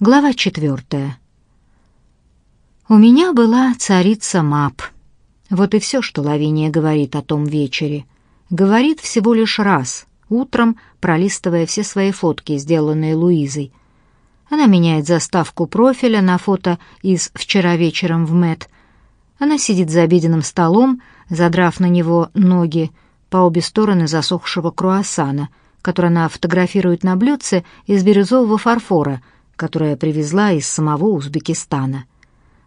Глава четвертая. У меня была царица Мап. Вот и все, что Лавиния говорит о том вечере. Говорит всего лишь раз, утром пролистывая все свои фотки, сделанные Луизой. Она меняет заставку профиля на фото из «Вчера вечером в Мэт». Она сидит за обеденным столом, задрав на него ноги по обе стороны засохшего круассана, который она фотографирует на блюдце из бирюзового фарфора — которое привезла из самого Узбекистана.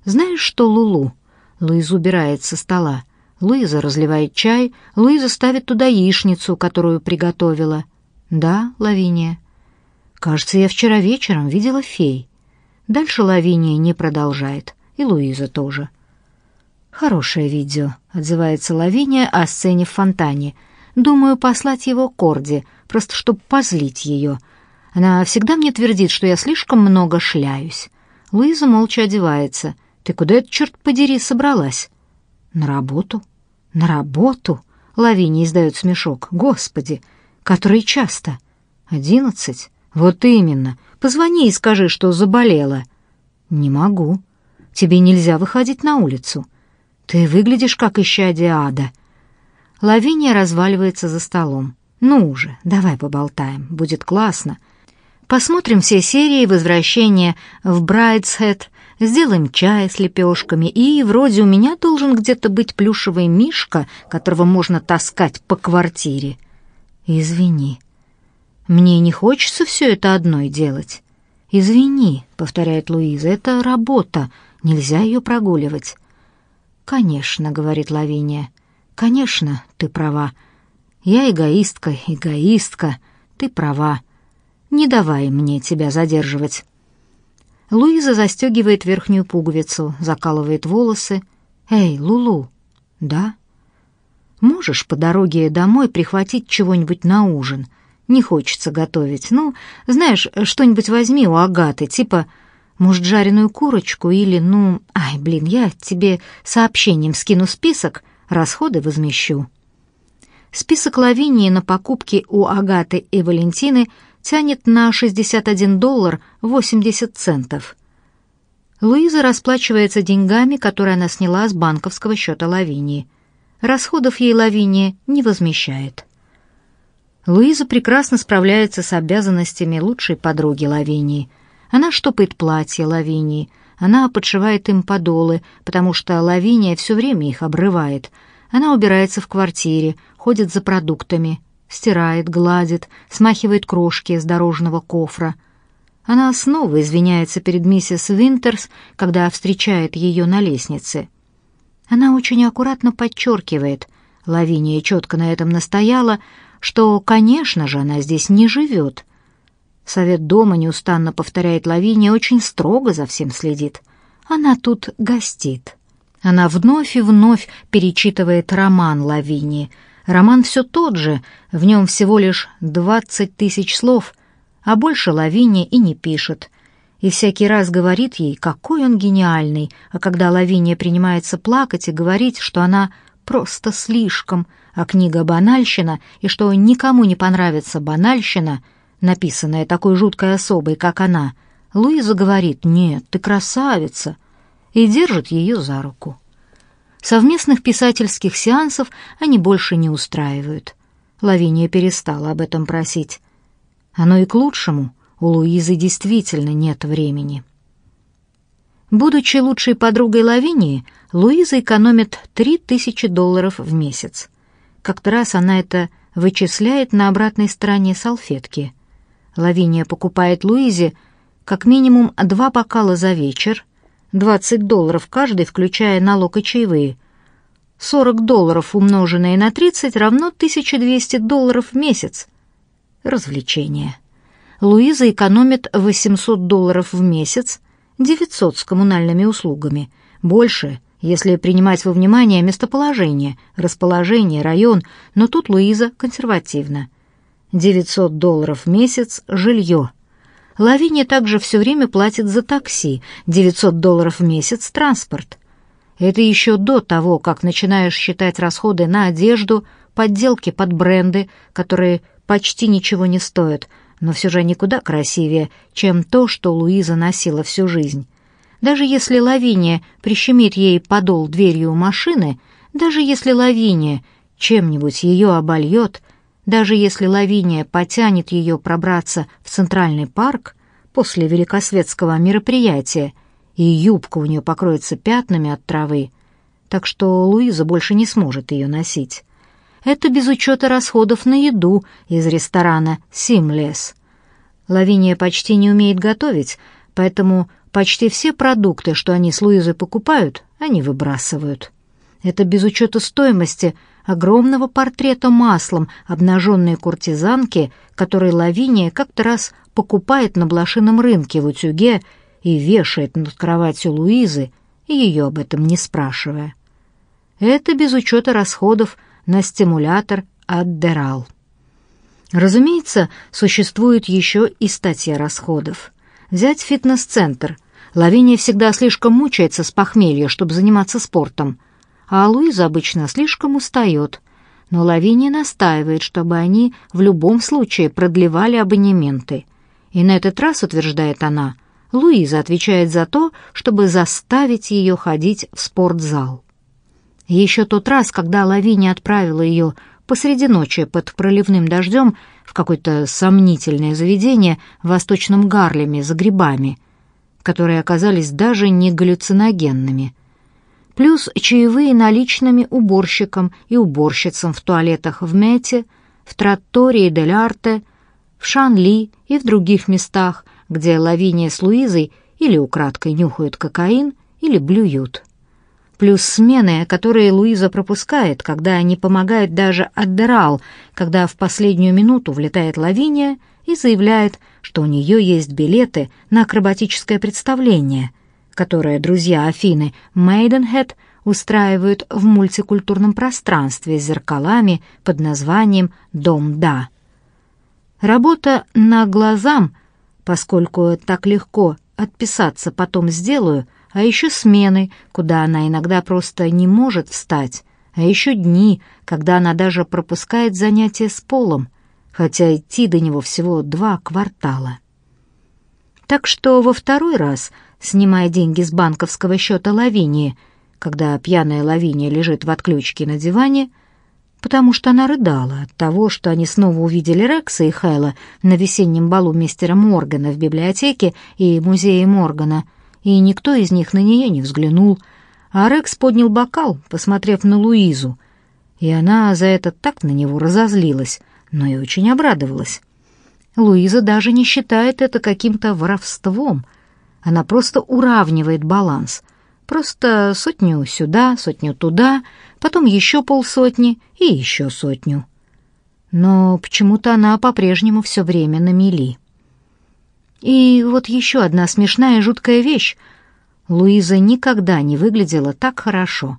Знаешь что, Лулу? Луиза убирает со стола. Луиза разливает чай, Луиза ставит туда яичницу, которую приготовила. Да, Лавиния. Кажется, я вчера вечером видела фей. Дальше Лавиния не продолжает, и Луиза тоже. Хорошее видео, отзывается Лавиния о сцене в фонтане. Думаю, послать его Корде, просто чтобы позлить ее — она всегда мне твердит, что я слишком много шляюсь. Луиза молча одевается. Ты куда это, черт подери, собралась? На работу. На работу? Лавиния издает смешок. Господи, который часто? Одиннадцать? Вот именно. Позвони и скажи, что заболела. Не могу. Тебе нельзя выходить на улицу. Ты выглядишь как исчадие ада. Лавиния разваливается за столом. Ну уже, давай поболтаем, будет классно. Посмотрим все серии возвращения в Брайтсхед, сделаем чай с лепешками, и вроде у меня должен где-то быть плюшевый мишка, которого можно таскать по квартире. Извини. Мне не хочется все это одной делать. Извини, повторяет Луиза, это работа, нельзя ее прогуливать. Конечно, говорит Лавиния. Конечно, ты права. Я эгоистка, эгоистка. Ты права. Не давай мне тебя задерживать. Луиза застегивает верхнюю пуговицу, закалывает волосы. Эй, Лулу. Да. Можешь по дороге домой прихватить чего-нибудь на ужин? Не хочется готовить. Ну, знаешь, что-нибудь возьми у Агаты, типа, может, жареную курочку или, ну, ай, блин, я тебе сообщением скину список, расходы возмещу. Список Лавинии на покупки у Агаты и Валентины – тянет на 61 доллар 80 центов. Луиза расплачивается деньгами, которые она сняла с банковского счета Лавинии. Расходов ей Лавиния не возмещает. Луиза прекрасно справляется с обязанностями лучшей подруги Лавинии. Она штопает платья Лавинии, она подшивает им подолы, потому что Лавиния все время их обрывает. Она убирается в квартире, ходит за продуктами, стирает, гладит, смахивает крошки с дорожного кофра. Она снова извиняется перед миссис Винтерс, когда встречает ее на лестнице. Она очень аккуратно подчеркивает, Лавиния четко на этом настояла, что, конечно же, она здесь не живет. Совет дома неустанно повторяет Лавиния, очень строго за всем следит. Она тут гостит. Она вновь и вновь перечитывает роман Лавинии — Роман все тот же, в нем всего лишь двадцать тысяч слов, а больше Лавиния и не пишет. И всякий раз говорит ей, какой он гениальный, а когда Лавиния принимается плакать и говорить, что она просто слишком, а книга «Банальщина» и что никому не понравится банальщина, написанная такой жуткой особой, как она, Луиза говорит «Нет, ты красавица» и держит ее за руку. Совместных писательских сеансов они больше не устраивают. Лавиния перестала об этом просить. Оно и к лучшему, у Луизы действительно нет времени. Будучи лучшей подругой Лавинии, Луиза экономит три тысячи долларов в месяц. Как-то раз она это вычисляет на обратной стороне салфетки. Лавиния покупает Луизе как минимум два бокала за вечер, 20 долларов каждый, включая налог и чаевые. 40 долларов, умноженные на 30, равно 1200 долларов в месяц. Развлечение. Луиза экономит 800 долларов в месяц, 900 с коммунальными услугами. Больше, если принимать во внимание местоположение, расположение, район, но тут Луиза консервативна. 900 долларов в месяц – жилье – Лавиния также все время платит за такси, 900 долларов в месяц транспорт. Это еще до того, как начинаешь считать расходы на одежду, подделки под бренды, которые почти ничего не стоят, но все же никуда красивее, чем то, что Луиза носила всю жизнь. Даже если Лавиния прищемит ей подол дверью машины, даже если Лавиния чем-нибудь ее обольет, даже если Лавиния потянет ее пробраться в Центральный парк после великосветского мероприятия, и юбка у нее покроется пятнами от травы, так что Луиза больше не сможет ее носить. Это без учета расходов на еду из ресторана «Симлес». Лавиния почти не умеет готовить, поэтому почти все продукты, что они с Луизой покупают, они выбрасывают. Это без учета стоимости огромного портрета маслом обнаженной куртизанки, который Лавиния как-то раз покупает на блошином рынке в утюге и вешает над кроватью Луизы, ее об этом не спрашивая. Это без учета расходов на стимулятор Аддерал. Разумеется, существует еще и статья расходов. Взять фитнес-центр. Лавиния всегда слишком мучается с похмелья, чтобы заниматься спортом, а Луиза обычно слишком устает. Но Лавиния настаивает, чтобы они в любом случае продлевали абонементы. И на этот раз, утверждает она, Луиза отвечает за то, чтобы заставить ее ходить в спортзал. Еще тот раз, когда Лавиния отправила ее посреди ночи под проливным дождем в какое-то сомнительное заведение в Восточном Гарлеме за грибами, которые оказались даже не галлюциногенными. Плюс чаевые наличными уборщикам и уборщицам в туалетах в Мете, в Траттории дель Арте, в Шанли и в других местах, где Лавиния с Луизой или украдкой нюхают кокаин, или блюют. Плюс смены, которые Луиза пропускает, когда они помогают даже Аддерал, когда в последнюю минуту влетает Лавиния и заявляет, что у нее есть билеты на акробатическое представление, которое друзья Афины Мейденхед устраивают в мультикультурном пространстве с зеркалами под названием «Дом Да». Работа на глазам, поскольку так легко отписаться потом сделаю – а еще смены, куда она иногда просто не может встать, а еще дни, когда она даже пропускает занятия с полом, хотя идти до него всего два квартала. Так что во второй раз, снимая деньги с банковского счета Лавинии, когда пьяная Лавиния лежит в отключке на диване, потому что она рыдала от того, что они снова увидели Рекса и Хэла на весеннем балу мистера Моргана в библиотеке и музее Моргана — и никто из них на нее не взглянул, а Рекс поднял бокал, посмотрев на Луизу, и она за это так на него разозлилась, но и очень обрадовалась. Луиза даже не считает это каким-то воровством, она просто уравнивает баланс, просто сотню сюда, сотню туда, потом еще полсотни и еще сотню. Но почему-то она по-прежнему все время на мели. И вот еще одна смешная жуткая вещь. Луиза никогда не выглядела так хорошо.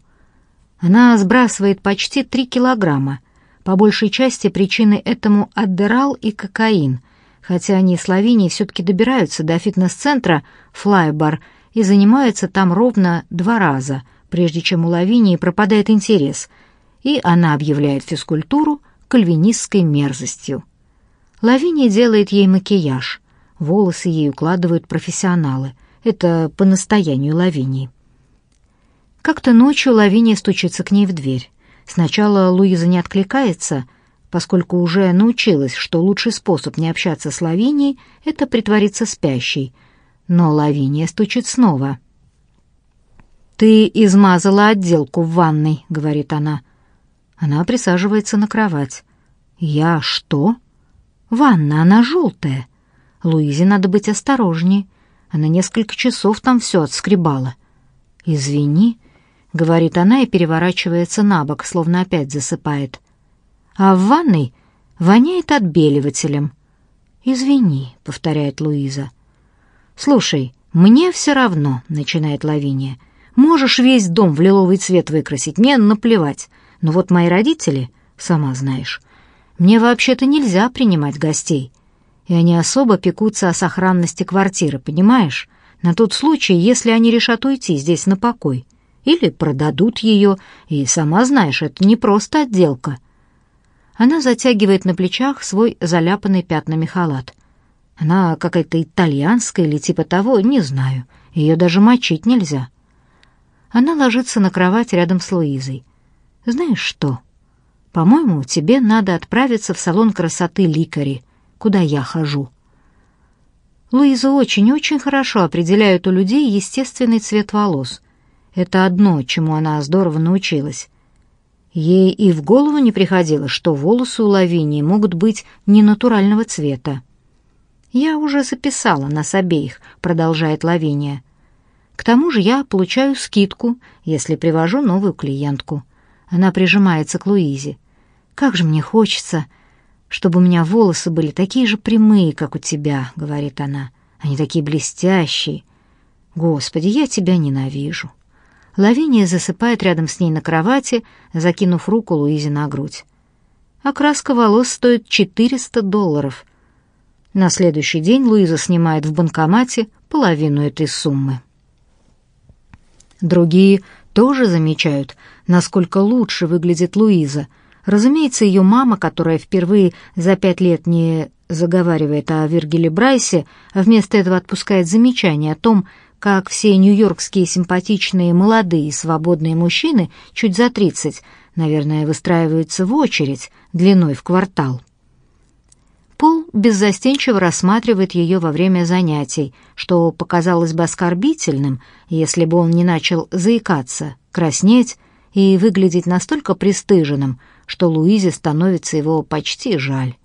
Она сбрасывает почти три килограмма. По большей части причины этому аддерал и кокаин, хотя они с Лавинией все-таки добираются до фитнес-центра «Флайбар» и занимаются там ровно два раза, прежде чем у Лавинии пропадает интерес, и она объявляет физкультуру кальвинистской мерзостью. Лавиния делает ей макияж — Волосы ей укладывают профессионалы. Это по настоянию Лавинии. Как-то ночью Лавиния стучится к ней в дверь. Сначала Луиза не откликается, поскольку уже научилась, что лучший способ не общаться с Лавинией — это притвориться спящей. Но Лавиния стучит снова. «Ты измазала отделку в ванной», — говорит она. Она присаживается на кровать. «Я что?» «Ванна, она желтая». Луизе надо быть осторожнее. Она несколько часов там все отскребала. «Извини», — говорит она и переворачивается на бок, словно опять засыпает. «А в ванной воняет отбеливателем». «Извини», — повторяет Луиза. «Слушай, мне все равно», — начинает Лавиния. «Можешь весь дом в лиловый цвет выкрасить, мне наплевать. Но вот мои родители, сама знаешь, мне вообще-то нельзя принимать гостей и они особо пекутся о сохранности квартиры, понимаешь? На тот случай, если они решат уйти здесь на покой. Или продадут ее, и, сама знаешь, это не просто отделка. Она затягивает на плечах свой заляпанный пятнами халат. Она какая-то итальянская или типа того, не знаю. Ее даже мочить нельзя. Она ложится на кровать рядом с Луизой. Знаешь что? По-моему, тебе надо отправиться в салон красоты Ликари, куда я хожу. Луиза очень-очень хорошо определяет у людей естественный цвет волос. Это одно, чему она здорово научилась. Ей и в голову не приходило, что волосы у Лавинии могут быть ненатурального цвета. «Я уже записала нас обеих», — продолжает Лавиния. «К тому же я получаю скидку, если привожу новую клиентку». Она прижимается к Луизе. «Как же мне хочется, чтобы у меня волосы были такие же прямые, как у тебя», — говорит она. «Они такие блестящие. Господи, я тебя ненавижу». Лавиния засыпает рядом с ней на кровати, закинув руку Луизе на грудь. Окраска волос стоит 400 долларов, на следующий день Луиза снимает в банкомате половину этой суммы. Другие тоже замечают, насколько лучше выглядит Луиза. Разумеется, ее мама, которая впервые за пять лет не заговаривает о Виргиле Брайсе, вместо этого отпускает замечание о том, как все нью-йоркские симпатичные молодые свободные мужчины чуть за тридцать, наверное, выстраиваются в очередь длиной в квартал. Пол беззастенчиво рассматривает ее во время занятий, что показалось бы оскорбительным, если бы он не начал заикаться, краснеть и выглядеть настолько пристыженным, что Луизе становится его почти жаль.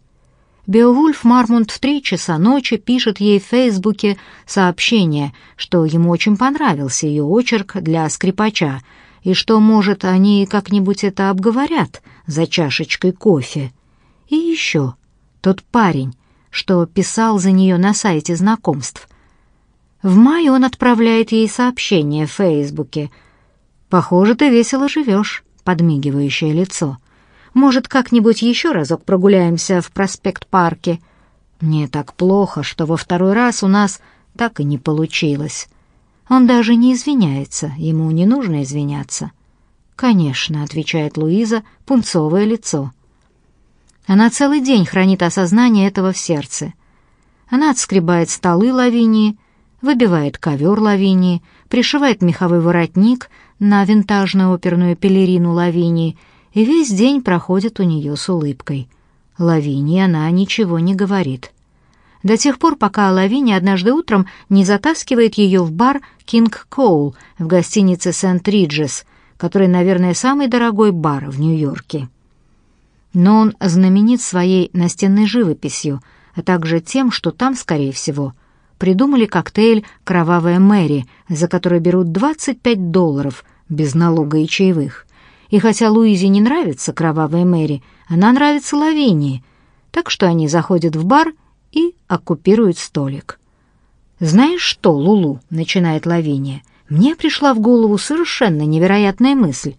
Беовульф Мармунд в три часа ночи пишет ей в Фейсбуке сообщение, что ему очень понравился ее очерк для скрипача, и что, может, они как-нибудь это обговорят за чашечкой кофе. И еще тот парень, что писал за нее на сайте знакомств. В мае он отправляет ей сообщение в Фейсбуке. «Похоже, ты весело живешь», — подмигивающее лицо. «Может, как-нибудь еще разок прогуляемся в проспект-парке?» «Мне так плохо, что во второй раз у нас так и не получилось». Он даже не извиняется, ему не нужно извиняться. «Конечно», — отвечает Луиза, пунцовое лицо. Она целый день хранит осознание этого в сердце. Она отскребает столы Лавинии, выбивает ковер Лавинии, пришивает меховой воротник на винтажную оперную пелерину Лавинии, и весь день проходит у нее с улыбкой. Лавинии она ничего не говорит. До тех пор, пока Лавиния однажды утром не затаскивает ее в бар «Кинг Коул» в гостинице «Сент-Риджес», который, наверное, самый дорогой бар в Нью-Йорке но он знаменит своей настенной живописью, а также тем, что там, скорее всего, придумали коктейль «Кровавая Мэри», за который берут 25 долларов без налога и чаевых. И хотя Луизе не нравится «Кровавая Мэри», она нравится Лавинии, так что они заходят в бар и оккупируют столик. «Знаешь что, Лулу?» — начинает Лавиния. «Мне пришла в голову совершенно невероятная мысль.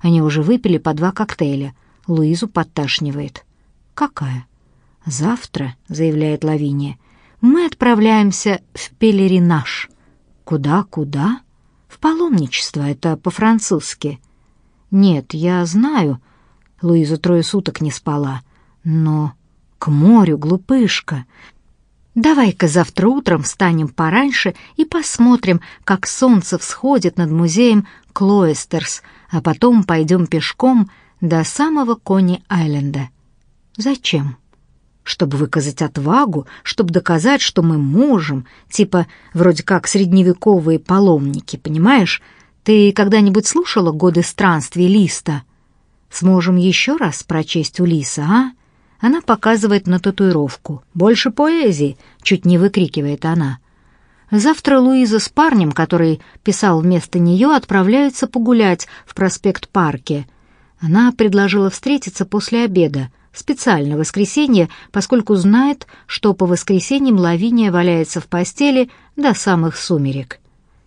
Они уже выпили по два коктейля — Луизу подташнивает. «Какая?» «Завтра», — заявляет Лавиния, — «мы отправляемся в пелеринаж». «Куда, куда?» «В паломничество, это по-французски». «Нет, я знаю». Луиза трое суток не спала. «Но к морю, глупышка. Давай-ка завтра утром встанем пораньше и посмотрим, как солнце всходит над музеем Клоестерс, а потом пойдем пешком до самого Кони-Айленда. Зачем? Чтобы выказать отвагу, чтобы доказать, что мы можем, типа вроде как средневековые паломники, понимаешь? Ты когда-нибудь слушала «Годы странствий» Листа? Сможем еще раз прочесть Улиса, а? Она показывает на татуировку. «Больше поэзии!» — чуть не выкрикивает она. Завтра Луиза с парнем, который писал вместо нее, отправляются погулять в проспект-парке — она предложила встретиться после обеда, специально в воскресенье, поскольку знает, что по воскресеньям Лавиния валяется в постели до самых сумерек.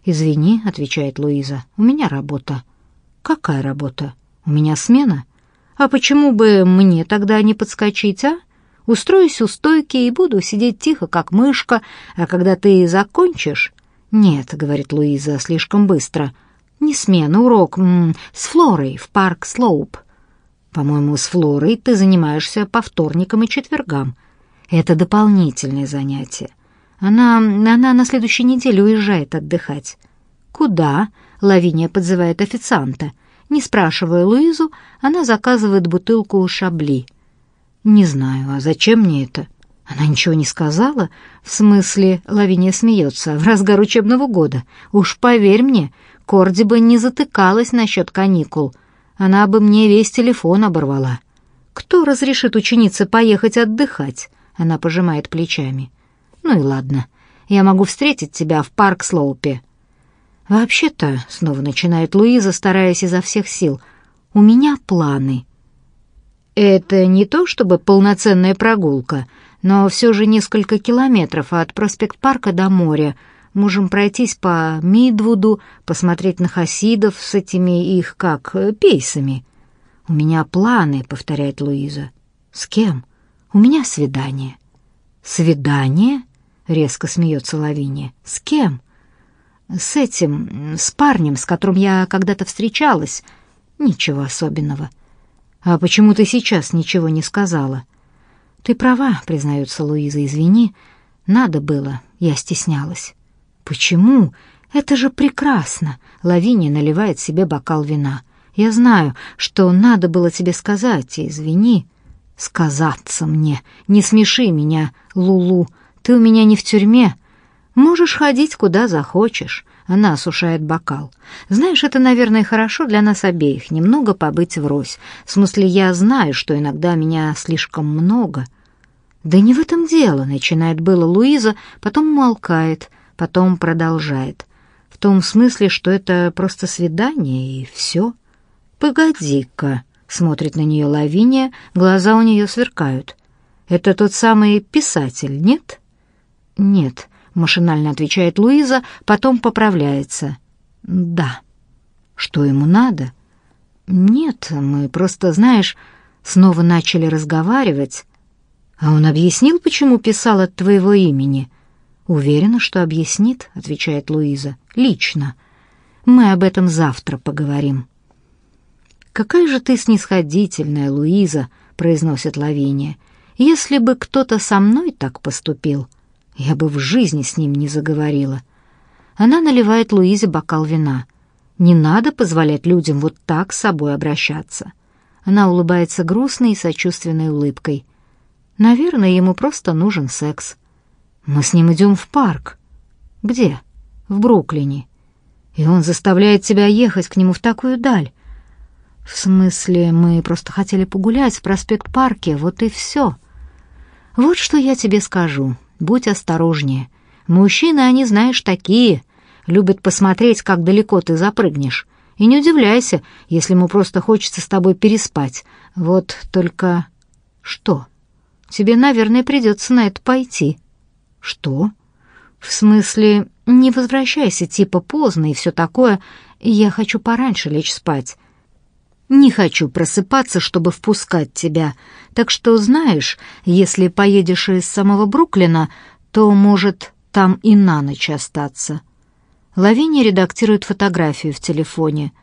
«Извини», — отвечает Луиза, — «у меня работа». «Какая работа? У меня смена?» «А почему бы мне тогда не подскочить, а? Устроюсь у стойки и буду сидеть тихо, как мышка, а когда ты закончишь...» «Нет», — говорит Луиза слишком быстро, — не смена, урок м с Флорой в парк Слоуп. По-моему, с Флорой ты занимаешься по вторникам и четвергам. Это дополнительное занятие. Она, она на следующей неделе уезжает отдыхать. Куда? Лавиния подзывает официанта. Не спрашивая Луизу, она заказывает бутылку шабли. Не знаю, а зачем мне это? Она ничего не сказала? В смысле, Лавиния смеется, в разгар учебного года. Уж поверь мне, Корди бы не затыкалась насчет каникул. Она бы мне весь телефон оборвала. Кто разрешит ученице поехать отдыхать? Она пожимает плечами. Ну и ладно. Я могу встретить тебя в парк Слоупе. Вообще-то, снова начинает Луиза, стараясь изо всех сил. У меня планы. Это не то чтобы полноценная прогулка, но все же несколько километров от проспект-парка до моря. Можем пройтись по Мидвуду, посмотреть на хасидов с этими их, как, пейсами. «У меня планы», — повторяет Луиза. «С кем?» «У меня свидание». «Свидание?» — резко смеется Лавиния. «С кем?» «С этим, с парнем, с которым я когда-то встречалась. Ничего особенного». «А почему ты сейчас ничего не сказала?» «Ты права», — признается Луиза, — «извини. Надо было, я стеснялась». «Почему? Это же прекрасно!» Лавиния наливает себе бокал вина. «Я знаю, что надо было тебе сказать, извини». «Сказаться мне. Не смеши меня, Лулу. Ты у меня не в тюрьме. Можешь ходить куда захочешь». Она осушает бокал. «Знаешь, это, наверное, хорошо для нас обеих, немного побыть врозь. В смысле, я знаю, что иногда меня слишком много». «Да не в этом дело», — начинает было Луиза, потом молкает, потом продолжает. «В том смысле, что это просто свидание, и все». «Погоди-ка», — смотрит на нее Лавиния, глаза у нее сверкают. «Это тот самый писатель, нет?» «Нет», машинально отвечает Луиза, потом поправляется. Да. Что ему надо? Нет, мы просто, знаешь, снова начали разговаривать. А он объяснил, почему писал от твоего имени? Уверена, что объяснит, отвечает Луиза. Лично. Мы об этом завтра поговорим. Какая же ты снисходительная, Луиза, произносит Лавиния. Если бы кто-то со мной так поступил, я бы в жизни с ним не заговорила. Она наливает Луизе бокал вина. Не надо позволять людям вот так с собой обращаться. Она улыбается грустной и сочувственной улыбкой. Наверное, ему просто нужен секс. Мы с ним идем в парк. Где? В Бруклине. И он заставляет тебя ехать к нему в такую даль. В смысле, мы просто хотели погулять в проспект-парке, вот и все. Вот что я тебе скажу будь осторожнее. Мужчины, они, знаешь, такие, любят посмотреть, как далеко ты запрыгнешь. И не удивляйся, если ему просто хочется с тобой переспать. Вот только... Что? Тебе, наверное, придется на это пойти. Что? В смысле, не возвращайся, типа поздно и все такое. Я хочу пораньше лечь спать. Не хочу просыпаться, чтобы впускать тебя. Так что, знаешь, если поедешь из самого Бруклина, то, может, там и на ночь остаться. Лавиния редактирует фотографию в телефоне.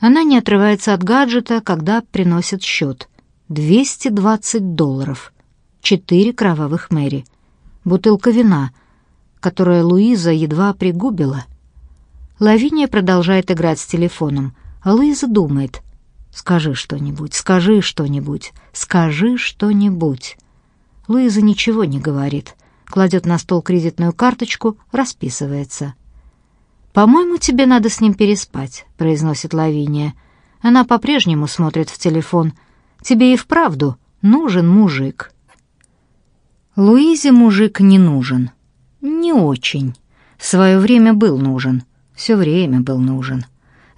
Она не отрывается от гаджета, когда приносит счет. 220 долларов. Четыре кровавых Мэри. Бутылка вина, которую Луиза едва пригубила. Лавиния продолжает играть с телефоном, а Луиза думает — Скажи что-нибудь, скажи что-нибудь, скажи что-нибудь. Луиза ничего не говорит, кладет на стол кредитную карточку, расписывается. «По-моему, тебе надо с ним переспать», — произносит Лавиния. Она по-прежнему смотрит в телефон. «Тебе и вправду нужен мужик». Луизе мужик не нужен. Не очень. В свое время был нужен. Все время был нужен.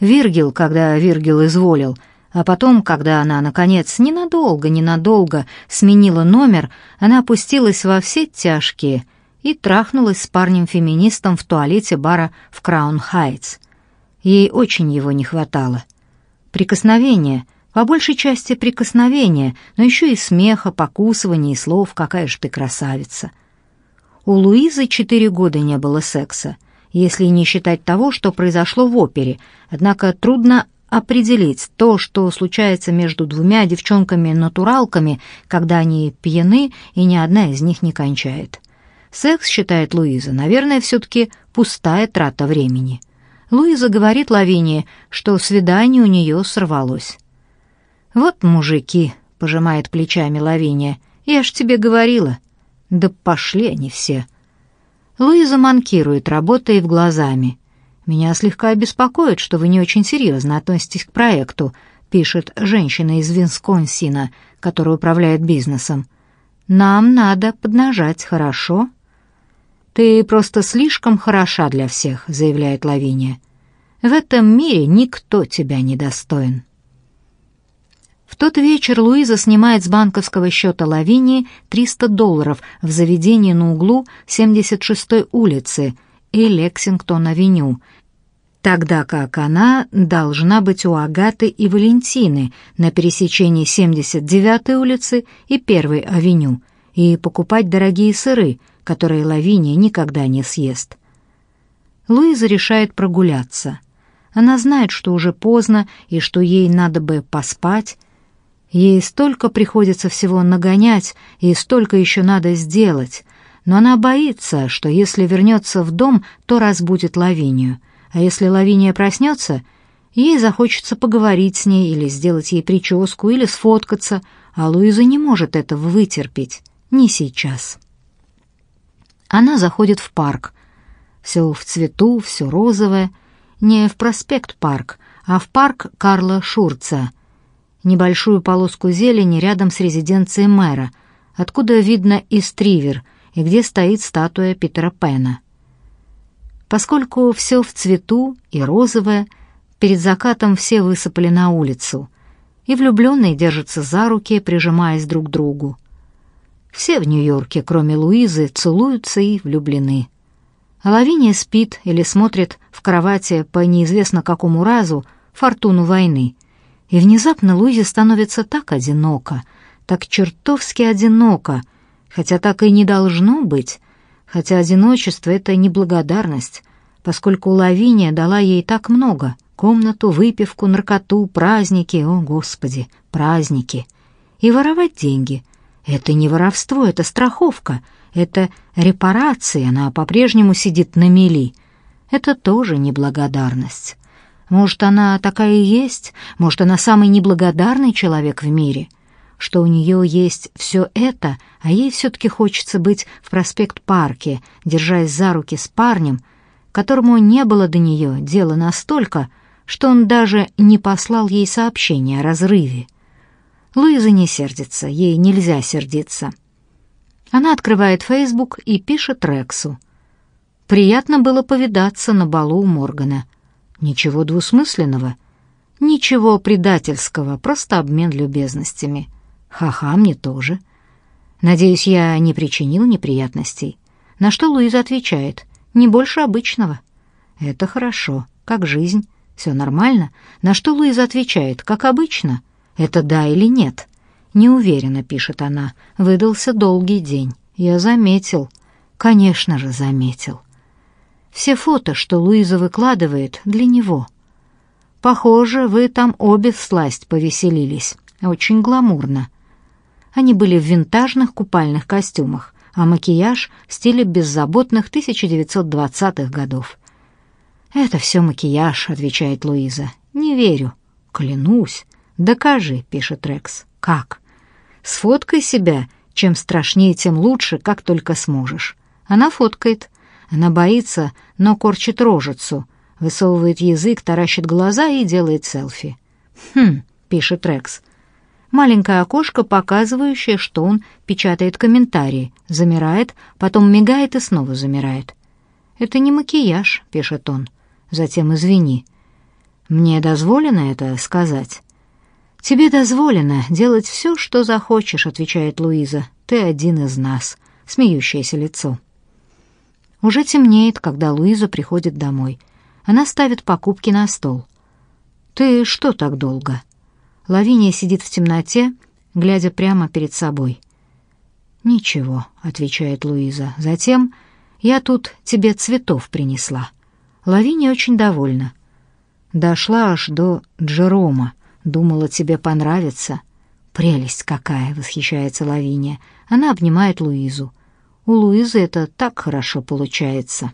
Виргил, когда Виргил изволил — а потом, когда она, наконец, ненадолго-ненадолго сменила номер, она опустилась во все тяжкие и трахнулась с парнем-феминистом в туалете бара в Краун-Хайтс. Ей очень его не хватало. Прикосновение, по большей части прикосновение, но еще и смеха, покусывания и слов «какая же ты красавица». У Луизы четыре года не было секса, если не считать того, что произошло в опере, однако трудно определить то, что случается между двумя девчонками-натуралками, когда они пьяны, и ни одна из них не кончает. Секс, считает Луиза, наверное, все-таки пустая трата времени. Луиза говорит Лавинии, что свидание у нее сорвалось. «Вот мужики», — пожимает плечами Лавиния, — «я ж тебе говорила». «Да пошли они все». Луиза манкирует, работая в глазами. «Меня слегка беспокоит, что вы не очень серьезно относитесь к проекту», пишет женщина из Висконсина, которая управляет бизнесом. «Нам надо поднажать, хорошо?» «Ты просто слишком хороша для всех», — заявляет Лавиния. «В этом мире никто тебя не достоин». В тот вечер Луиза снимает с банковского счета Лавинии 300 долларов в заведении на углу 76-й улицы и Лексингтон-авеню, тогда как она должна быть у Агаты и Валентины на пересечении 79-й улицы и 1-й авеню и покупать дорогие сыры, которые Лавиния никогда не съест. Луиза решает прогуляться. Она знает, что уже поздно и что ей надо бы поспать, Ей столько приходится всего нагонять, и столько еще надо сделать. Но она боится, что если вернется в дом, то разбудит Лавинию. А если Лавиния проснется, ей захочется поговорить с ней или сделать ей прическу, или сфоткаться, а Луиза не может этого вытерпеть. Не сейчас. Она заходит в парк. Все в цвету, все розовое. Не в проспект парк, а в парк Карла Шурца — небольшую полоску зелени рядом с резиденцией мэра, откуда видно и стривер, и где стоит статуя Питера Пэна. Поскольку все в цвету и розовое, перед закатом все высыпали на улицу, и влюбленные держатся за руки, прижимаясь друг к другу. Все в Нью-Йорке, кроме Луизы, целуются и влюблены. Лавиния спит или смотрит в кровати по неизвестно какому разу «Фортуну войны», и внезапно Луизе становится так одиноко, так чертовски одиноко, хотя так и не должно быть, хотя одиночество — это неблагодарность, поскольку Лавиния дала ей так много — комнату, выпивку, наркоту, праздники, о, Господи, праздники. И воровать деньги — это не воровство, это страховка, это репарация, она по-прежнему сидит на мели. Это тоже неблагодарность. Может, она такая и есть? Может, она самый неблагодарный человек в мире? Что у нее есть все это, а ей все-таки хочется быть в проспект-парке, держась за руки с парнем, которому не было до нее дела настолько, что он даже не послал ей сообщение о разрыве. Луиза не сердится, ей нельзя сердиться. Она открывает Фейсбук и пишет Рексу. «Приятно было повидаться на балу у Моргана. Ничего двусмысленного, ничего предательского, просто обмен любезностями. Ха-ха, мне тоже. Надеюсь, я не причинил неприятностей. На что Луиза отвечает: "Не больше обычного". Это хорошо. Как жизнь? Все нормально? На что Луиза отвечает: "Как обычно". Это да или нет? Неуверенно пишет она. Выдался долгий день. Я заметил. Конечно же, заметил. Все фото, что Луиза выкладывает, для него. Похоже, вы там обе всласть повеселились. Очень гламурно. Они были в винтажных купальных костюмах, а макияж в стиле беззаботных 1920-х годов. «Это все макияж», — отвечает Луиза. «Не верю». «Клянусь». «Докажи», — пишет Рекс. «Как?» «Сфоткай себя. Чем страшнее, тем лучше, как только сможешь». Она фоткает. Она боится, но корчит рожицу, высовывает язык, таращит глаза и делает селфи. «Хм», — пишет Рекс. Маленькое окошко, показывающее, что он печатает комментарии, замирает, потом мигает и снова замирает. «Это не макияж», — пишет он. Затем «извини». «Мне дозволено это сказать?» «Тебе дозволено делать все, что захочешь», — отвечает Луиза. «Ты один из нас», — смеющееся лицо. Уже темнеет, когда Луиза приходит домой. Она ставит покупки на стол. «Ты что так долго?» Лавиния сидит в темноте, глядя прямо перед собой. «Ничего», — отвечает Луиза. «Затем я тут тебе цветов принесла». Лавиния очень довольна. Дошла аж до Джерома. Думала, тебе понравится. Прелесть какая, восхищается Лавиния. Она обнимает Луизу. У Луизы это так хорошо получается.